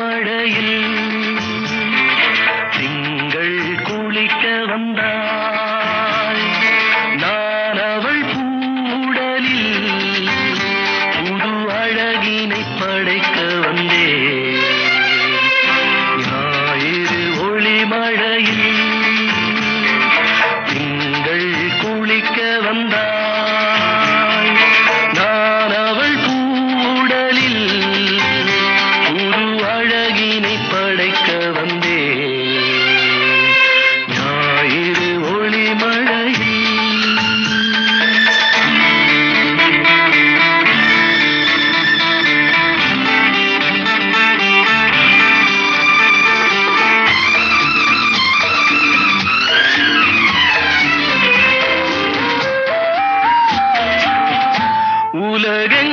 மழையில் திங்கள் குளிக்க வந்தாய். நான் அவள் பூடலில் புது அழகினை படைக்க வந்தேன். உலகெங்க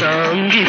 தாங்கி